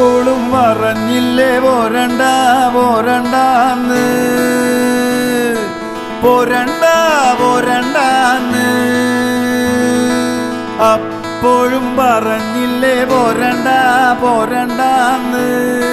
പറഞ്ഞില്ലേ പോരണ്ട പോരണ്ടാന്ന്. പോരണ്ട പോരണ്ടാന്ന്. അപ്പോഴും പറഞ്ഞില്ലേ പോരണ്ട പോരണ്ടാന്ന്.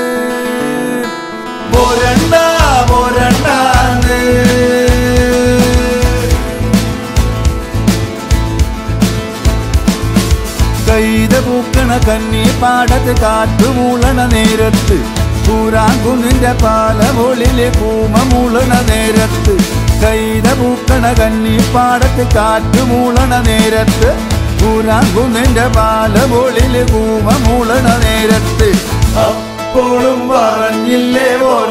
പൂക്കണ കന്നി പാടത്ത് കാറ്റു മൂളണ നേരത്ത്. കൂരാങ്കുന്നിന്റെ പാലമൊളിലെ പൂമ മൂളണ നേരത്ത്. കൈത പൂക്കണ കന്നി പാടത്ത് കാറ്റു മൂളണ നേരത്ത്. കൂരാങ്കുന്നിന്റെ പാലമൊളിലെ പൂമ മൂളണ നേരത്ത്. അപ്പോഴും പറഞ്ഞില്ലേ പോരണ്ട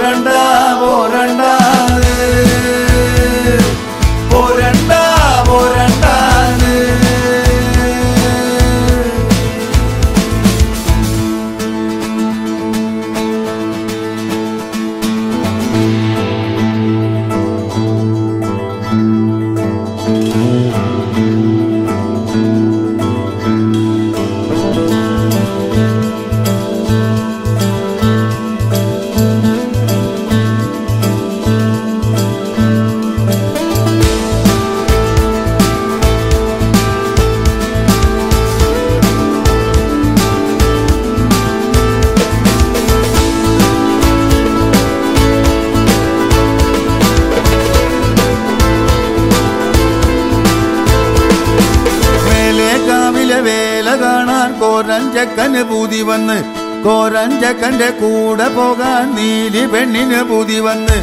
കാണാൻ കോരഞ്ചക്കന് പൂതി വന്ന്. കോരഞ്ചക്കന്റെ കൂടെ പോകാൻ നീലി പെണ്ണിന് പൂതി വന്ന്.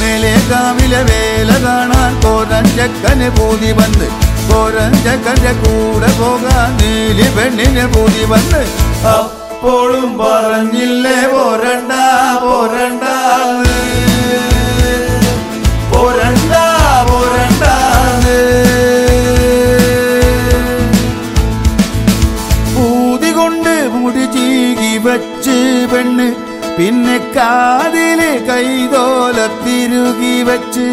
മേലെ കാവിലെ വേല കാണാൻ കോരഞ്ചക്കന് പൂതി വന്ന്. കോരഞ്ചക്കന്റെ കൂടെ പോകാൻ നീലി പെണ്ണിന് പൂതി വന്ന്. അപ്പോഴും പറഞ്ഞില്ലേ തിരുകി വച്ച്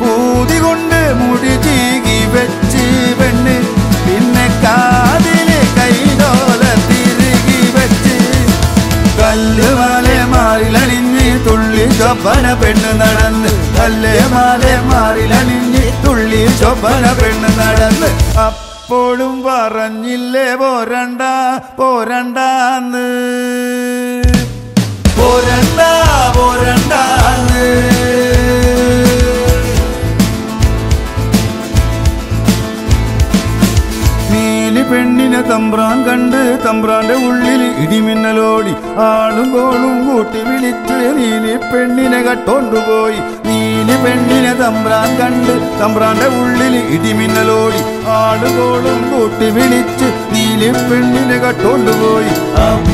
പൂതി കൊണ്ട് മുടി ചീകി വെച്ച് പെണ്ണ് പിന്നെ കാതിൽ കൈതോല തിരുകി വെച്ച്. കല്ല് മാലെ മാറിലണിഞ്ഞ് തുള്ളി ചൊപ്പന പെണ്ണ് നടന്ന്. കല്ല് മാലെ മാറിലണിഞ്ഞ് തുള്ളി ചൊപ്പന പെണ്ണ് നടന്ന്. അപ്പോഴും പറഞ്ഞില്ലേ പോരണ്ട പോരണ്ടാന്ന്. പോരണ്ട പെണ്ണിനെ തമ്പ്രാൻ കണ്ട് തമ്പ്രാന്റെ ഉള്ളിൽ ഇടിമിന്നലോടി ആളും കോളും കൂട്ടി വിളിച്ച് നീലി പെണ്ണിനെ കട്ടോണ്ടുപോയി നീലി പെണ്ണിനെ തമ്പ്രാൻ കണ്ട് തമ്പ്രാന്റെ ഉള്ളിൽ ഇടിമിന്നലോടി ആളും കോളും കൂട്ടി വിളിച്ച് നീലി പെണ്ണിനെ കട്ടോണ്ടുപോയി പറഞ്ഞു